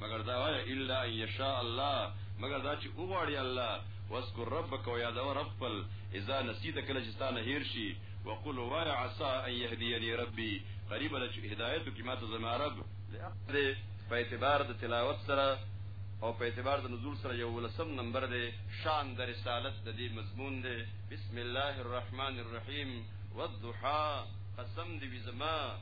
مگر دا وای الا یشاء الله مگر دا چې وغواړي الله واذكر ربك ويا دو رب خپل اذا نسيت کله چې ستانه هیر شي وقل وای عسى ان يهديني ربي قريب له هدايت کی ماته زما رب دې په اعتبار د تلاوت سره او په اعتبار د نزول سره یو ولسم نمبر دی شان د رسالت د دې مضمون دی بسم الله الرحمن الرحیم والضحى قسم دی زما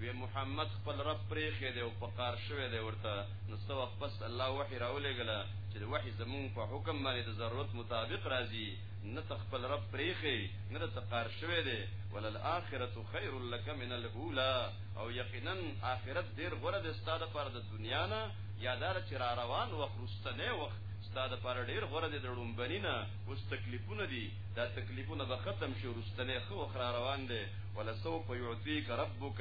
وی محمد خپل رب پریخې دی او په قار شوی دی ورته نو څو وخت پس الله وحی راولېګله چې د وحی زمون په حکم باندې د ضرورت مطابق راځي نه خپل رب پریخې نه د قار شوی دی ولل اخرت خیر لک من الاولى او یقینا اخرت ډیر غوړه د ستاده پر د دنیا نه یادار چې را روان وخت رستنه وخت ستاده پر ډیر غوړه د ډومبنی نه اوس تکلیفونه دي دا تکلیفونه به ختم شي ورستنه خو خرا روان دي ولا سو په یعطیک ربک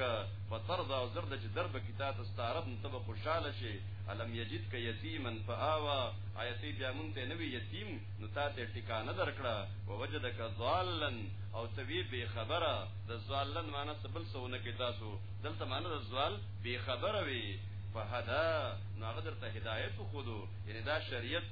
فترضى زرد چې درب کتاب استعرب نتب خوشاله شي الم یجد ک یتیما فآوا آیتی بیا مونږ ته نوی یتیم نو تا ته ټکانه درکړه او وجدک ضالن او توی به خبره د ضالن معنی سبل سونه کې تاسو دلته معنی د ضال به خبره وي فهدا نو هغه درته هدایت خودو یعنی دا شریعت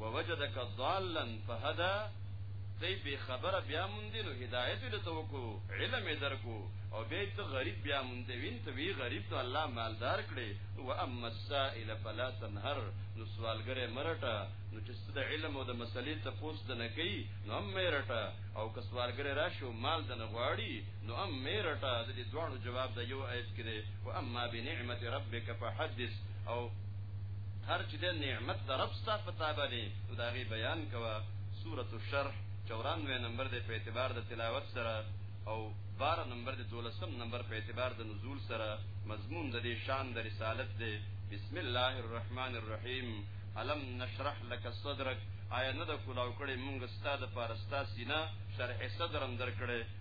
ووجدک ضالا فهدا دی به خبره بیا مونږ دی نو هدایت له توکو علم درکو او به ته غریب بیا مونږ دی وین ته وی غریب ته الله مالدار کړي او اما السائل فلا تنهر نو سوالګره مرټه نو چې د علم او د مسلې ته پوس د نه کوي نو مرټه او که سوالګره راشو مال د نه غواړي نو ام میرټا د دې دوانو جواب د یو آیت کې دی او اما بنعمت ربک فحدث او هر چې د نعمت د رب ستاسو په تابع دی نو دا غي بیان کوا سورۃ الشرح 94 نمبر دی په اعتبار د تلاوت سره او 12 نمبر دی 12 نمبر په اعتبار د نزول سره مضمون د دې شان د رسالت دی بسم الله الرحمن الرحیم علم نشرح لك صدرك آیا نه د کولاو کړي مونږ ستاده پارستا سینا شرح صدرم درکړي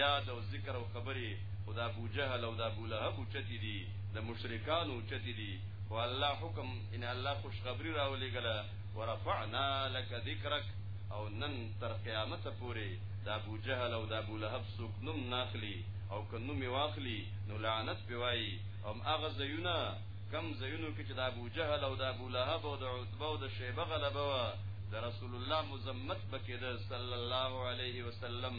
یاد او ذکر او خبرې خدا ابو جهل او دا ابو لهب چتی دي د مشرکانو چتی دي او الله حکم ان الله خوش خبری راولې غلا ورفعنا لك ذکرک او نن تر قیامت پورې د ابو جهل او د ابو لهب څوک نوم ناخلی او که نوم واخلی نو لعنت پیوای او هغه زیونه کم زینو کې چې د ابو جهل او د ابو لهب او د عتبه او د شیبه غلبه وا د رسول الله مزمت بکې د صلی الله علیه وسلم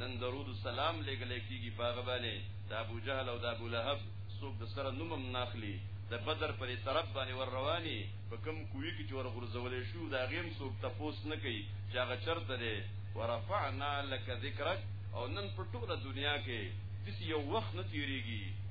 نن درود سلام لګل کېږي په غبانه د ابو جهل او د ابو لهب څوک د سره نومم ناخلی د بدر پر طرف باندې ور رواني په کم کوی کې جوړ غرزولې شو دا غیم څوک تپوس نه کوي چې هغه چرته دی ورفعنا لك ذکرک او نن په ټوله دنیا کې دسی یو وخت نه تیریږي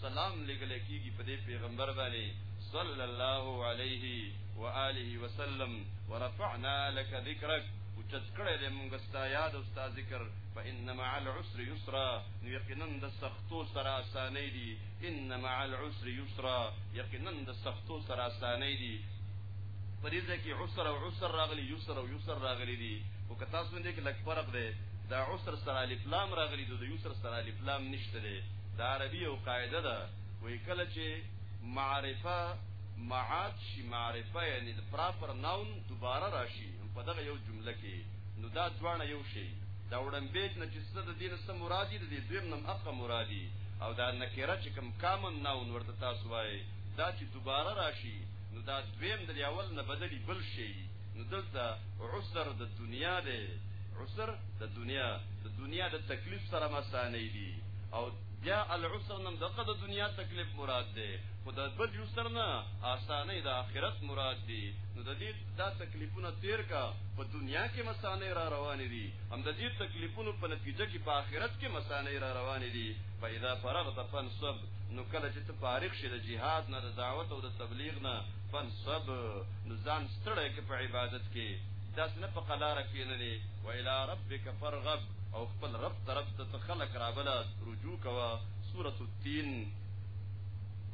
سلام لګل کیږي په دې پیغمبر باندې صلی الله علیه و آله وسلم ورفعنا لك ذکرک او چت کړه دې مونږ ستا یاد او ستا ذکر فإن مع العسر يسرا یقینا د سختو سره اسانې دي ان مع العسر يسرا یقینا د سختو سره اسانې دي پریزه کې عسر او عسر راغلي یسر او یسر راغلي دي او که تاسو دې کې لک فرق دی دا عسر سره الف لام راغلي دي د یسر سره الف لام نشته دی دا عربي یو قاعده ده وی کله چې معرفه معاد شي معرفه یعنی د پراپر ناون دوباره راشي په دغه یو جمله کې نو دا ځوانه یو شی دا وړم بیت نه چې څه د دین څه مرادي د دې دویم نم اقا مرادي او دا نکره چې کم کامن ناون ورته تاسو وای دا چې دوباره راشي نو دا دویم د اول نه بدلی بل شي نو دلته عسر د دنیا دی عسر د دنیا د دنیا د تکلیف سره مسانې دي او بیا العسر نم دغه د دنیا تکلیف مراد ده خو د بل یسر نه اسانه د آخرت مراد دي نو د دې دا تکلیفونه تیر کا په دنیا کې مسانه را روان دي هم د دې تکلیفونو په نتیجه کې په آخرت کې مسانه را روان دي پیدا فرغ د فنصب نو کله چې ته فارغ شې د جهاد نه د دعوت او د تبلیغ نه فنصب نو ځان ستړی کې په عبادت کې داس نه په قلاره کې نه دی و الی ربک فرغب او خپل رب طرف ته خلق را بل رجوع کوا سورۃ التین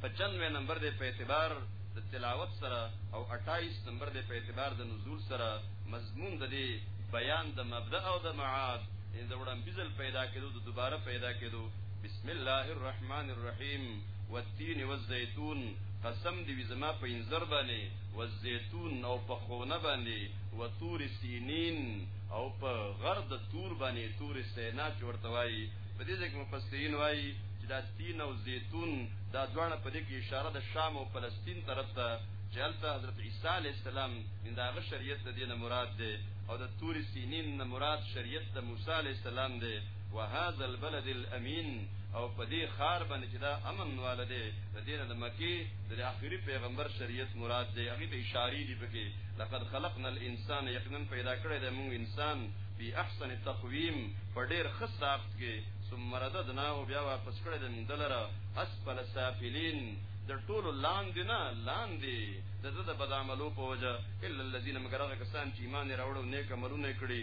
95 نمبر دې په اعتبار د تلاوت سره او 28 نمبر دې په اعتبار د نزول سره مضمون د دې بیان د مبدا او د معاد ان د وړاندې پیدا کېدو د دوباره پیدا کېدو بسم الله الرحمن الرحیم والتین والزیتون قسم دی وی زما په انذر باندې والزیتون او په خونه باندې وتور سینین او په غرد تور باندې تور سینا چورته وای په دې ځکه مفسرین وای چې دا تین او زیتون دا دواړه په دې کې اشاره د شام او فلسطین طرف ته جلته حضرت عیسی علی السلام ان دا شریعت د دینه مراد ده او د تور سینین نه مراد شریعت د موسی علی السلام ده وهذا البلد الامين او په دې خار باندې چې دا امن واله دی د دې د مکی د اخیری پیغمبر شریعت مراد دی هغه ته اشاره دی پکې لقد خلقنا الانسان یقینا پیدا کړی دی موږ انسان په احسن تقویم په ډیر خصافت کې ثم رددناه بیا واپس کړی دی دلره اسفل سافلین د ټولو لاندې نه لاندې د زړه بدعملو په وجه الا الذين مگر هغه کسان چې ایمان راوړل نیک عملونه کړی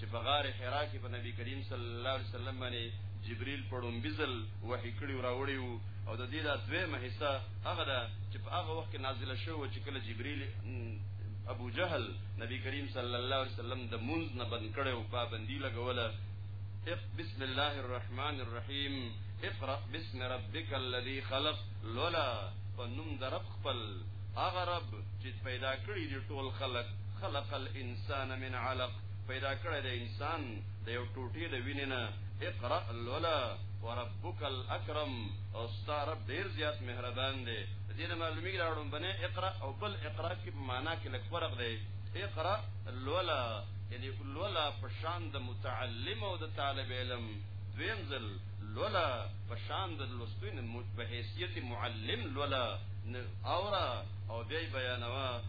چې په غار حرا کې په نبی کریم صلی الله علیه وسلم باندې جبرئیل پړم بزل وحی کړي راوړي او د دې د دویمه حصہ هغه ده چې په هغه وخت کې نازله شوه چې کله جبرئیل ابو جهل نبی کریم صلی الله علیه وسلم د منځ نه بند کړي او پابندی لګوله بسم الله الرحمن الرحیم اقرا بسم ربک الذی خلق لولا فنم درب خپل هغه رب چې پیدا کړی دی ټول خلق خلق الانسان من علق پیدا کړی د انسان د یو ټوټې د وینې نه اقرا لولا وربک الاکرم او ستا رب ډیر زیات مهربان دی د دې نه معلومیږي راوړم بنه اقرا او بل اقرا کې په معنا کې لږ فرق دی اقرا لولا یعنی لولا په شان د متعلم او د طالب علم دویم ځل لولا په شان د لوستوین په حیثیت معلم لولا اورا او بیا بیانوا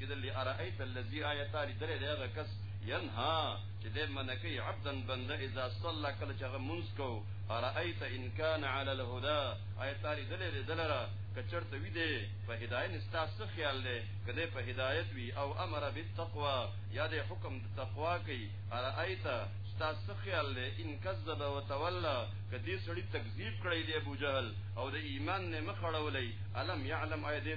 کېدل ارایت الذی آیت لري درې دغه کس ینها چې د منکی عبدن بنده اذا صلى کله چې غمونس کو ارایت ان کان علی الهدى آیت لري درې دلره کچرته وی دی په هدایت نستا څه خیال دی کله په هدایت وی او امر بالتقوا یا د حکم د تقوا کوي ارایت ستا څه خیال دی ان کذب وتولى کدی سړی تکذیب کړی دی ابو جهل او د ایمان نه مخړولې علم یعلم ایدی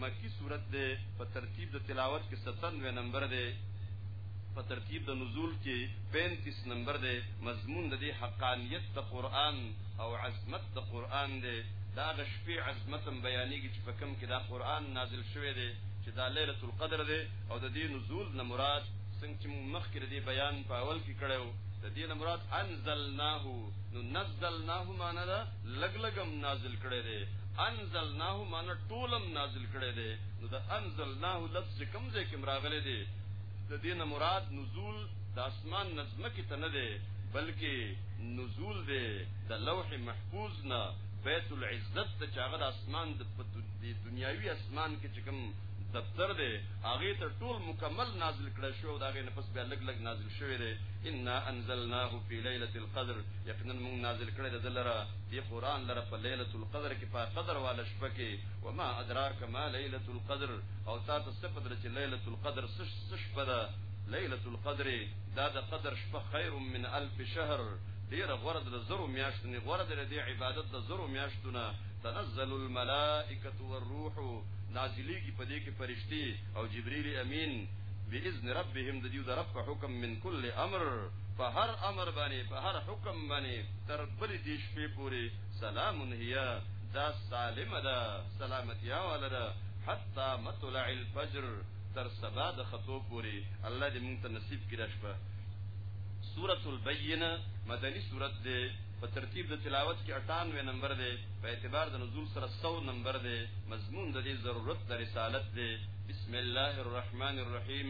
مکی صورت ده په ترتیب د تلاوت کې 97 نمبر ده په ترتیب د نزول کې 35 نمبر ده مضمون د دې حقانیت د قران او عظمت د قران ده دا د شپې عظمت بیانېږي چې په کم کې دا قران نازل شوی دی چې دا ليله القدر ده او د دې نزول نه مراد څنګه چې مخکې دې بیان په اول کې کړو د دې نه مراد انزلناه نو نزلناه معنی ده لګلګم نازل کړي دي انزلناه معنی ټولم نازل کړي دي نو د انزلناه لفظ کوم ځای کې مراغله دي د دین مراد نزول د اسمان نظمه کې تنه دي بلکې نزول دي د لوح محفوظ نه بیت العزت ته چاغه د اسمان د دنیاوی اسمان کې چې کوم دفتر دی هغه ته ټول مکمل نازل کړه شو دا غي نفس بیا لګ لګ نازل شوی دی ان انزلناه فی ليله قدر یقینا موږ نازل کړی د دلره دی قران لره په ليله القدر کې په قدر والا شپه کې و ما ادراک ما ليله القدر او تا ته څه قدر چې ليله القدر څه شپه ده ليله القدر دا د قدر شپه خير من الف شهر ډیره غوړه د زرو میاشتونې غوړه د دې عبادت د زرو میاشتونه تنزل الملائکه والروح نازلېږي په دې کې فرشتي او جبريل امين باذن ربهم د دې د رب حکم من کل امر په هر امر باندې په هر حکم باندې تر بل دې شپې پورې سلام هي دا سالم ده سلامتیا ولره حتا مطلع الفجر تر سبا د خطو پورې الله دې مونږ ته نصیب کړي شپه سورۃ البینہ مدنی سورۃ ده په ترتیب د تلاوت کې 98 نمبر ده په اعتبار د نزول سره 100 نمبر دی مضمون د دې ضرورت د رسالت دی بسم الله الرحمن الرحیم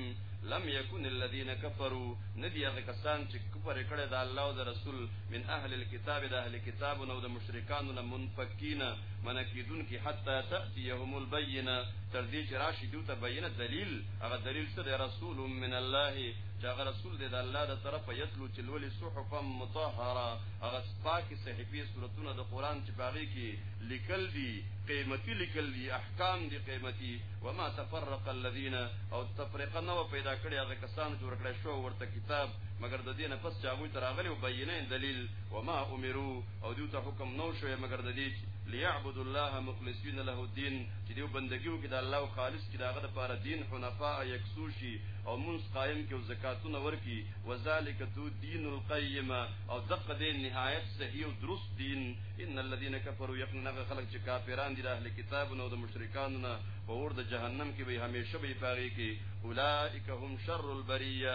لم یکن الذین کفروا ندی هغه کسان چې کفر کړي د الله او د رسول من اهل الكتاب د اهل کتاب نو د مشرکانو نه منفکین منکیدون کی حتا تاتیهم البینه تر دې چې راشي دوی ته بینه دلیل هغه دلیل څه دی رسول من الله چې هغه رسول دی د الله د طرفه یتلو چې لولي صحفا مطهره هغه پاک صحیفه سورتونه د قران چې پاره کې لیکل دي قیمتي لیکل دي احکام دي قیمتي وما تفرق الذين او تفرقه نو پیدا کړی هغه کسان چې ورکړی شو ورته کتاب مگر د دینه پس چاغو تر اغلی وبینه دلیل وما امرو او دیو ته حکم نو شوی مگر د دې ليعبد الله مخلصین له الدين چې دیو بندګیو کې د الله خالص کې داغه لپاره دین حنفاء یکسوشي او منس قائم کې او زکاتونه ورکي وذالک دود دین القیم او دغه دین نهایت صحیح او درست دین ان الذين كفروا یقینا خلق چې کافران دي د اهل کتاب نو د مشرکان نه په اور د جهنم کې به همیشه به پاره کې اولائک هم شر البریه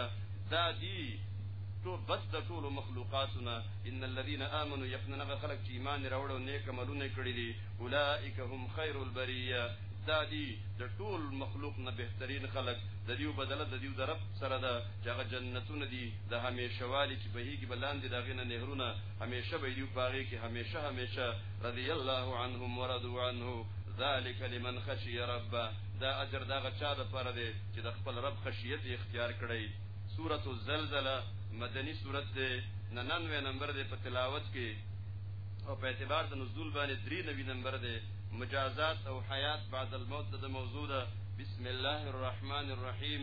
دا دی تو بس د ټول مخلوقاتنا ان الذين امنوا يقننا خلق چې ایمان راوړ او نیک عملونه کړی دي اولائک هم خیر البریه دا دی د ټول مخلوق نه بهترین خلق د دیو بدله د دیو درب سره ده چې هغه جنتونه دي د همیشه والی چې بهیږي بلاندې دغه نه نهرونه همیشه به یو پاره کې همیشه همیشه رضی الله عنهم ورضوا عنه ذالک لمن خشی رب دا اجر دا غچا د پاره دی چې د خپل رب خشیت اختیار کړی سورۃ الزلزلہ مدنی سورۃ ده 99 نمبر ده په تلاوت کې او په اعتبار د نزول باندې 93 نمبر ده مجازات او حیات بعد الموت د موضوع ده بسم الله الرحمن الرحیم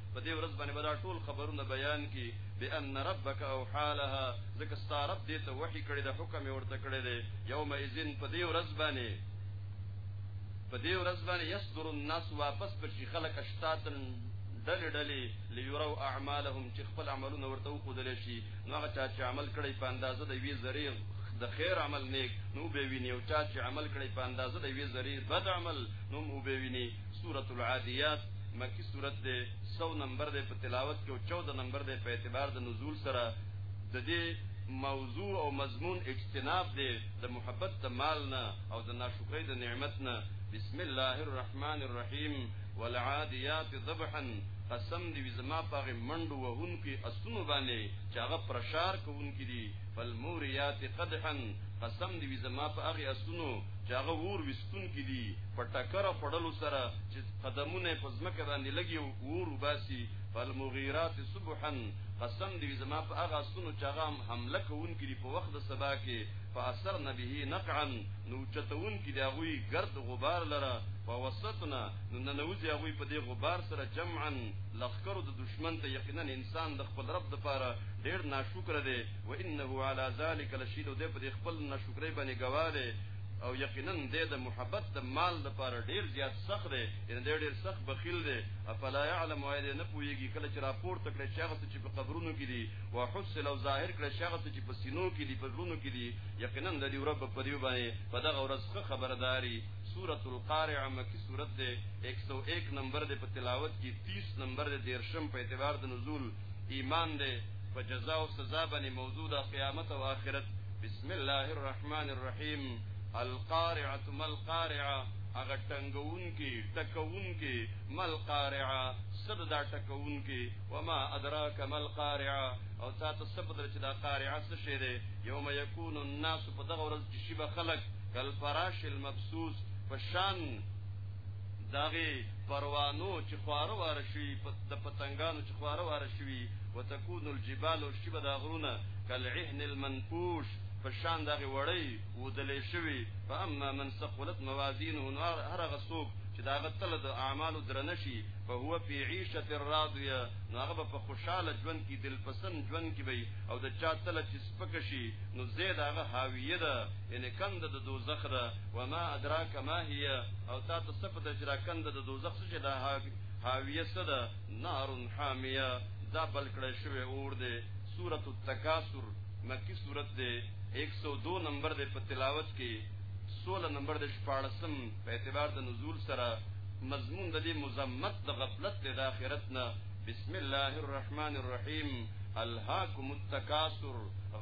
په دې ورځ باندې به دا ټول خبرونه بیان کی بان ربک او حالها ځکه ستا رب دې ته وحی کړی د حکم ورته کړی دی یوم اذن په دې ورځ باندې په دې ورځ باندې یصدر الناس واپس پر شي خلک اشتاتن ډلې ډلې ليروا اعمالهم چې خپل عملونه ورته وخدل شي نو هغه چا چې عمل کړی په اندازه د وی ذری د خیر عمل نیک نو به ویني او چا چې عمل کړی په اندازه د وی ذری بد عمل نو به ویني سورۃ العادیات مکی سورۃ ده 100 نمبر ده په تلاوت کې او 14 نمبر ده په اعتبار د نزول سره د دې موضوع او مضمون اجتناب دی د محبت د مال نه او د ناشکرۍ د نعمت نه بسم الله الرحمن الرحیم والعادیات ضبحا قسم دی زما پاغه منډو وهون کی اسونو باندې چې هغه پرشار کوون کی دی فالموریات قدحا قسم دی زما پاغه اسونو چې هغه ور کې دي په ټکر خړلو سره چې قدمونه په ځمکه باندې لګي او ور وباسي فالمغیرات صبحا قسم دی زما په هغه سونو چې هغه حمله کوونکې دي په وخت د سبا کې په اثر نبی نقعا نو چتونکې دی هغه ګرد غبار لره په وسطنا نو ننوځي هغه په دې غبار سره جمعا لخرو د دشمن ته یقینا انسان د خپل رب د پاره ډیر ناشکر دی و انه علی ذلک لشید د خپل ناشکرې باندې گواهه او یقینا د د محبت د مال د پاره ډیر زیات سخت دی ان ډیر ډیر سخت بخیل دی افلا يعلم ايد نه پويږي کله چې راپور تکړه شخص چې په قبرونو کې دي او حسل او ظاهر کړه شخص چې په سینو کې دي په زړونو کې دي یقینا د دې رب په دیو باندې په دغه ورځ ښه خبرداري سوره القارعه مکی سوره ده 101 نمبر ده په تلاوت کې 30 نمبر ده دیرشم په اعتبار د نزول ایمان دی په جزا او سزا باندې موضوع د قیامت او آخرت بسم الله الرحمن الرحیم القارعه ما القارعه هغه ټنګون کې ټکون کې مل قارعه سب دا ټکون کې وما ادراک مل قارعه او تاسو سب در چې دا قارعه څه شی دی یوم یکون الناس په دغه ورځ چې شی به خلق کل فراش المبسوس پشان داغه پروانو چې خواره وار شي د پتنګانو چې خواره وار شي وتكون الجبال شبه دا غرونه کالعهن المنفوش فشان دغه وړی ودلې شوی فاما من ثقلت موازینه نار هر غسوب چې داغه تل د اعمالو درنشي په هو په عيشه الراضيه نو هغه په خوشاله ژوند کې دلپسند ژوند کې وي او د چا تل چې پکشي نو زید هغه حاویه ده یعنی کند د دوزخ ده و ما ادراک ما هي او تا ته څه پته چې را کند د دوزخ څه ده حاویه څه ده نار حامیه دا بل کړه شوی اور ده سورۃ التکاثر مکی سورۃ ده 102 نمبر ده په تلاوت کې 16 نمبر ده 14 په اعتبار د نزول سره مضمون د دې مزمت د غفلت د اخرت نه بسم الله الرحمن الرحیم الهاکم التکاثر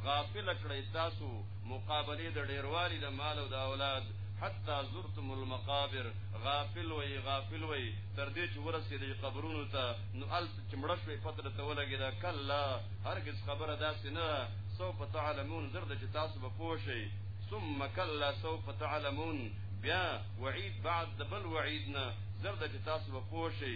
غافل کړی تاسو مقابله د ډیروالي د مال او د اولاد حتا زرتم المقابر غافل وی غافل وی تر دې چې ورسېدې قبرونو ته نو الف چې مړ شوې پتر ته ولګې دا کلا هرگز خبره داسې نه سو پتعلمون زرد چې تاسو به پوښي ثم کلا سو پتعلمون بیا وعید بعد د بل وعیدنا زرد چې تاسو به پوښي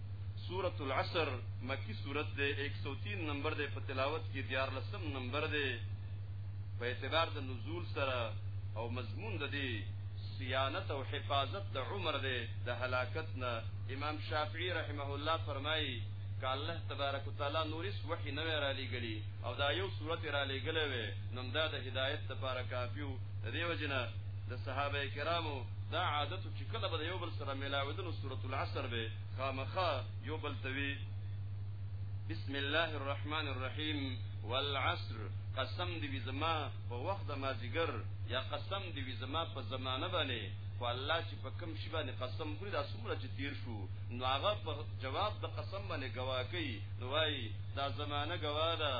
سورة العصر مکی سورت دے 103 نمبر دے په تلاوت کې دیار لسم نمبر دے په اعتبار د نزول سره او مضمون د دې صیانت او حفاظت د عمر دے د هلاکت نه امام شافعی رحمه الله فرمایي ک الله تبارک وتعالى نورس وحی نه را لګلی او دا یو صورت را لګلې وې نو دا د هدایت لپاره کافیو دیو جنا د صحابه کرامو دا عادت چې کله به یو بل سره ملاویدل سورۃ العصر به خامخا یو بل توی بسم الله الرحمن الرحیم والعصر قسم دی زما په وخت د مازیګر یا قسم دی زما په زمانه باندې خو الله چې په کم شی باندې قسم خوري دا څومره چې تیر شو نو هغه په جواب د قسم باندې گواه کوي نو وای دا زمانہ گواه ده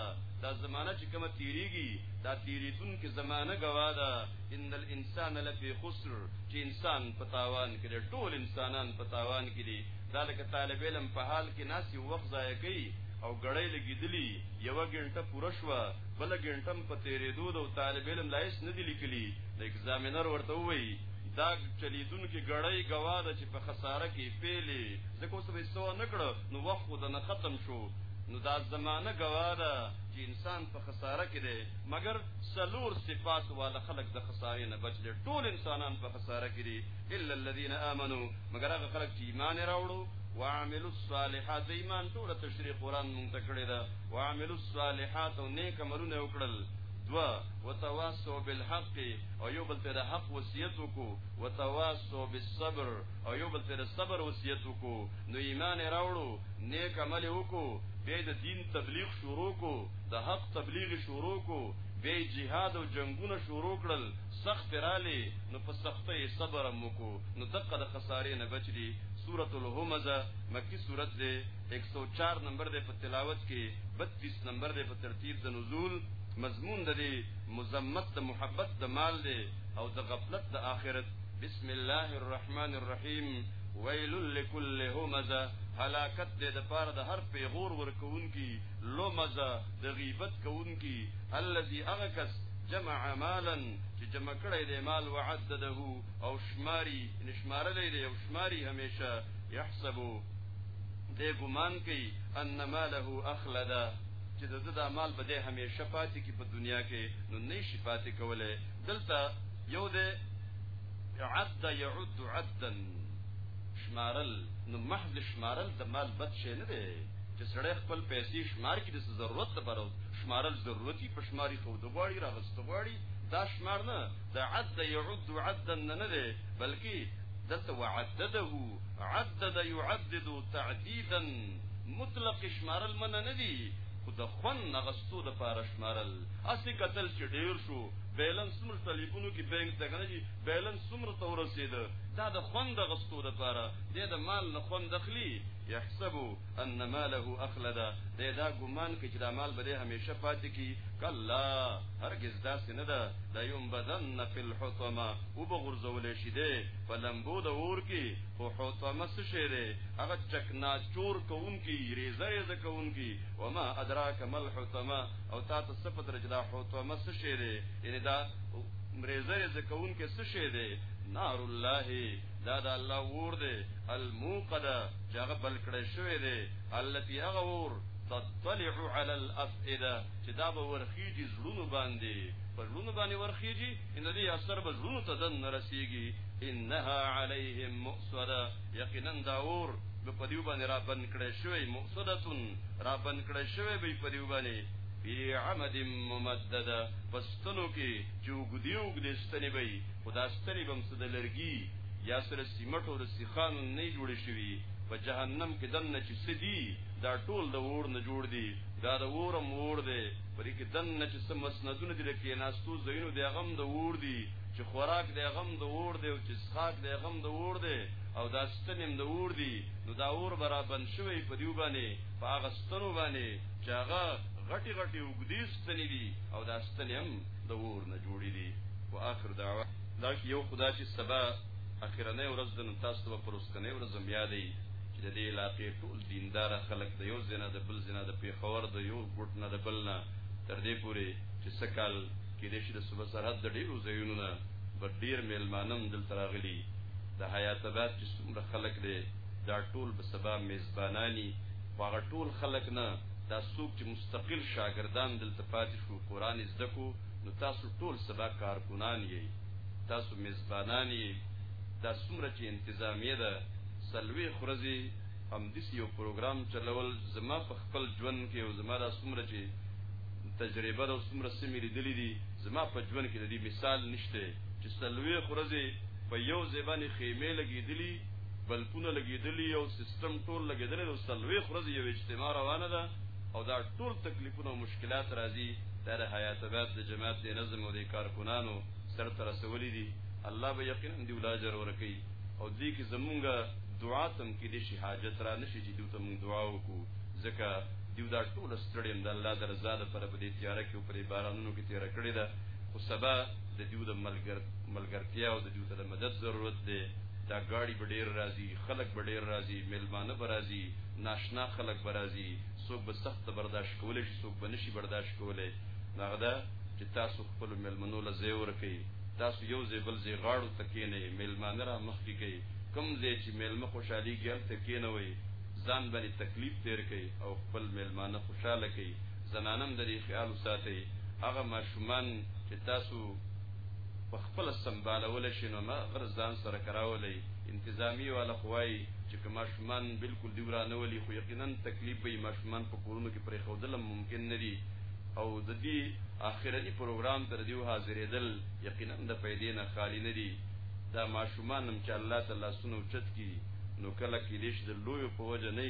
دا زمانہ چې کومه تیریږي دا تیریدون کې زمانہ گواه ده ان الانسان لفی خسر چې انسان په تاوان کې دی ټول انسانان په تاوان کې دي دا لکه طالب علم په حال کې ناسي وخت ضایع کوي او غړې لګیدلی یو غنټه پوره شو بل غنټم په تیرې دود او طالب علم لایس نه دی لیکلی د ایگزامینر ورته وایي دا چلیدون کې غړې گواده چې په خساره کې پیلې ځکه اوس به سو نه کړو نو وخت د نه ختم شو نو دا زمانہ گواده چې انسان خساره کې دي مګر سلور صفات والا خلق د خساره نه بچ دي ټول انسانان په خساره کې دي الا الذين امنوا مګر هغه خلق چې ایمان راوړو وعملوا الصالحات ایمان ټول تشریح قران مونږ ته کړی دا وعملوا الصالحات او نیک عملونه وکړل دوا وتواصو بالحق او یو بل ته د حق وصیت وکړو وتواصو بالصبر او یو بل ته د صبر وصیت وکړو نو ایمان راوړو نیک عمل وکړو به د دین تبلیغ شروع کو د حق تبلیغ شروع کو به جهاد او جنگونه شروع کړل سخت رالی نو په سختۍ صبر موکو نو دغه د خسارې نه بچلی سورۃ الهمزه مکی سورۃ ده 104 نمبر ده په تلاوت کې 32 نمبر ده په ترتیب د نزول مضمون د مزمت د محبت د مال ده او د غفلت د آخرت بسم الله الرحمن الرحیم ویل لكل همزه هلاکت دې د پاره د هر پیغور ور کوونکی لومزه د غیبت کوونکی الذي اغکس جمع مالا چې جمع کړی دی مال وعدده او شماری نشمار دی دی او شماری همیشه يحسب دې ګمان کوي ان ماله اخلده چې د دا مال به دې همیشه پاتې کی په دنیا کې نو نه شي پاتې کوله دلته یو دې عد يعد عدا شمارل نو محض شمارل د مال بد شي نه دی چې سړی خپل پیسې شمار کړي د ضرورت لپاره شمارل ضرورتي په شماري خو د غواړي راغست غواړي دا شمار نه د عد يعد عدا نه دی بلکې دته وعدده عدد يعدد تعديدا مطلق شمارل من نه دی خو د خون نغستو د پاره شمارل اسی قتل چې ډیر شو بیلنس مل طالبونو کې بینک دغه نه بیلنس څومره ته ورسېده دا د خوند غستو لپاره دی د مال نه خوند اخلي يحسب ان ماله اخلده دی دا ګمان کوي چې دا مال به همیشه پاتې کی کلا هرگز داسې نه ده لا ينبذن في الحطمه وبغرزول شي دی په لمبو د اور کې خو حطمه څه شي دی هغه چکنا چور کوونکی ریزه ریزه کوونکی وما ادراک مل حطمه او تا ته څه پته چې دا حطمه څه شي دی یعنی دا مریزر زکون کې څه شی دی نار الله دا د الله ور دی الموقده چې هغه بل کړی شوی دی التي هغه ور تطلع على الافئده چې دا به ورخیږي زړونو باندې په زړونو باندې ورخیږي ان دې اثر به زړونو ته دن رسیږي انها عليهم مؤصده یقینا دا ور په دیو باندې را بند کړی شوی مؤصدتون را بند کړی شوی به په دیو باندې فی عمد ممدد پستنو کې چې وګدی وګدې ستنې به خدا ستنې بم سد لرګي یا سره سیمټ او سیخان نه جوړ شوی په جهنم کې دنه چې سدي دا ټول د اور نه جوړ دي دا د اور مور دی پرې کې دنه چې سم مسندونه دي لکه ناستو زینو د غم د اور دي چې خوراک د غم د اور دی او چې سخاک د غم د اور دی او دا ستنیم د اور دي نو دا اور برابر شوی په دیو باندې په هغه ستنو باندې چې هغه غټي غټي وګدي ستنې دي او دا ستنې هم د ور نه جوړې دي او اخر دعوه دا یو خدا چې سبا اخرنه ورځ د تاسو په پرستنه ورځ هم یادې چې د دې علاقې ټول دیندار خلک د یو زنا د بل زنا د پیښور د یو ګټ نه د بل نه تر دې پوري چې سکال کې د شي د صبح سرحد د ډیرو ځایونو نه بر ډیر میلمانم دل تراغلي د حیات آباد چې څومره خلک دی دا ټول به سبا میزبانانی خو هغه ټول خلک نه، دا څوک چې مستقل شاګردان دلته پاتې شو، قرآن یې زده کړو، نو تاسو ټول سبا کارکنان یئ، تاسو میزبانان یئ، دا څومره چې انتظامیه ده، څلوېښت ورځې همداسې یو پروګرام چلول، زما په خپل ژوند کې او زما دا څومره چې تجربه ده او څومره څه مې لیدلي دي، زما په ژوند کې د دې مثال نشته چې څلوېښت ورځې په یو ځای باندې خیمې لګېدلي، بلپونه لګیدلی او سیستم ټول لګیدلی او سلوي خرز یو اجتماع روانه ده او دا ټول تکلیفونه او مشکلات راځي دا د حیات آباد د جماعت د نظم او د کارکونانو سر تر رسولې دي الله به یقینا دی ولاجر ورکي او دې کې زمونږه دعا تم کې دې شي حاجت را نشي چې دوی ته مونږ دعا وکړو ځکه دیو دا ټول ستړیم د الله درزا د پر په دې تیار کې او پر بارانونو کې تیر کړی دا خو سبا د دیو د ملګر ملګرتیا او د دیو د مدد ضرورت دی دا ګاړي به ډیر راځي خلک به ډیر راځي میلمانه به راځي ناشنا خلک به راځي څوک به سخت برداشت کولی شي څوک به نشي برداشت کولی هغه دا چې تاسو خپل میلمنو له ځای ورکړئ تاسو یو ځای بل ځای غاړو ته کینئ میلمانه را مخکې کړئ کوم ځای چې میلمه خوشحالیږي هلته کینوئ ځان باندې تکلیف تیر کړئ او خپل میلمانه خوشحاله کړئ زنانم د دې خیال وساتئ هغه ماشومان چې تاسو په خپل سمبالول شي نو ما غرض ځان سره کراولې انتظامی والا خوای چې کما شومان بالکل دی ورانه ولي خو یقینا تکلیف به ما شومان په کورونو کې پرې خودل ممکن نه دي او د دې اخرنی پروګرام تر دیو حاضرېدل یقینا د پیدې نه خالی نه دي دا ما شومان هم چې الله تعالی سنو چت کی نو کله کې دیش د لوی په وجه نه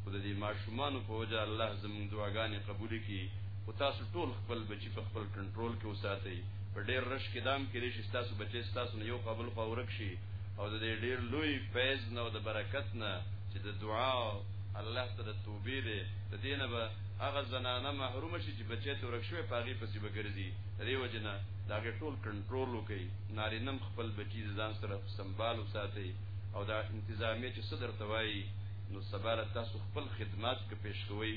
خو د دې ما شومان په وجه الله زموږ دعاګانې قبول کړي او تاسو ټول خپل چې په خپل کنټرول کې وساتي په ډېر رش کې دام کې لشي تاسو بچي تاسو نه یو قابل خو ورک شي او د ډېر لوی فیض نه او د برکت نه چې د دعا الله ته د توبې دی د دینه به هغه زنانه محروم شي چې بچی ته ورک شوی پاغي پسې بګرځي دې وجنه داګه ټول کنټرول وکي نارینم خپل بچی ځان سره سنبال وساتي او دا انتظامیه چې صدر توای نو سباله تاسو خپل خدمات کې پیش کوي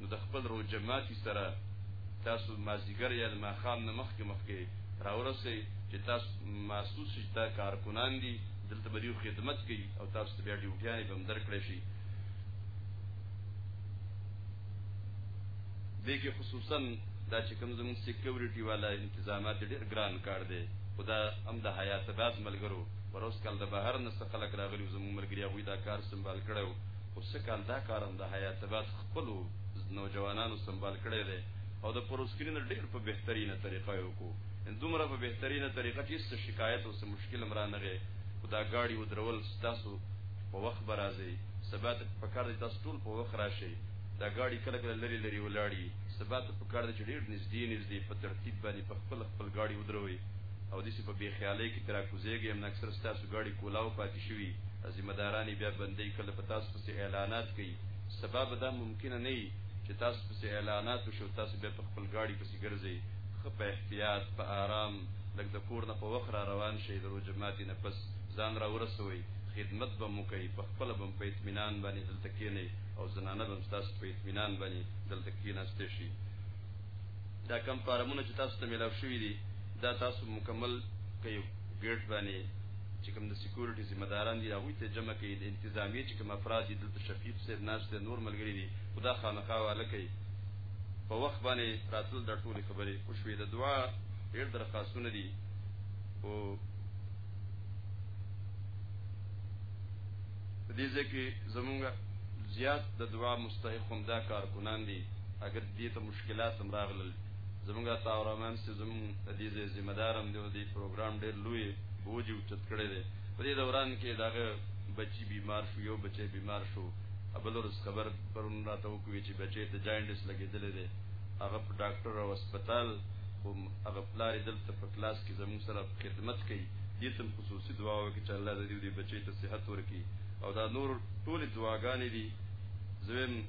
نو د خپل رو جماعتي سره تاسو مازیګر یا د ماخام نه مخکې مخکې راورسې چې تاسو محسوس شي تا کارکنان دي دلته به یو خدمت کوي او تاسو ته بیا ډیوټیانې به هم درکړی شي دې کې خصوصا دا چې کوم زموږ سکیورټي والا انتظامات ډېر ګران کار دی خدا هم د حیات باز ملګرو وروس کال د بهر نه څخه خلک راغلي زموږ ملګري هغوی دا کار سمبال کړو اوس کال دا کارم د حیات آباد خپل نوجوانانو سنبال کړی دی او د پروسکرین ډیر په بهترینه طریقه یو کو ان دومره په بهترینه طریقه چې څه شکایت او څه مشکل مرا نه غي خدا گاډي ودرول تاسو په وخت برازي سبات په کار دي تاسو ټول په وخت راشي دا گاډي کله کله لري لري ولاړی سبات په کار دي چې ډیر نږدې نږدې په ترتیب باندې په خپل خپل گاډي ودروي او دسی په بی خیالی کې ترا کوزیږي هم اکثر ستاسو گاډي کولاو پاتې شوي ذمہ داران بیا بندي کله په تاسو پسې اعلانات کوي سبب دا ممکن نه وي چې تاسو پسې اعلانات وشو تاسو بیا په خپل گاډي پسې ګرځي خو په احتیاط په آرام لږ د کور نه په وخت را روان شئ د روزه ماتي نه پس ځان را ورسوي خدمت به مو کوي په خپل بم په اطمینان باندې دلته کېنئ او زنانه بم تاسو په اطمینان باندې دلته کېناسته شي دا کم فارمونه چې تاسو ته ملاو شوې دي دا تاسو مکمل کوي ګیټ باندې چې کوم د سکیورټي ذمہ داران دي هغه ته جمع کوي د انتظامی چې کوم افراد دي د شفیق صاحب ناشته نور ملګری دي خدا خامخا واله کوي په وخت باندې راتل د ټولې خبرې خوشوي د دعا ډېر درخواستونه دي او دې ځکه زمونږ زیات د دعا مستحق هم دا کارکنان دي اگر دې ته کلاس هم راغلل زمونږه تاورمان سي زمون د دې ذمہ دارم دی او دې پروګرام ډېر لوی بوجي او چت کړی دی په دې دوران کې داغه بچي بیمار شو یو بچي بیمار شو ابل ورځ خبر پرون راته وکوي چې بچي ته جاینډس لګېدل دی هغه په ډاکټر او هسپتال او هغه پلار دلته په کلاس کې زمون سره خدمت کوي دې تم خصوصي دعا وکړي چې الله دې دې بچي ته صحت ورکړي او دا نور ټول دعاګانې دي زم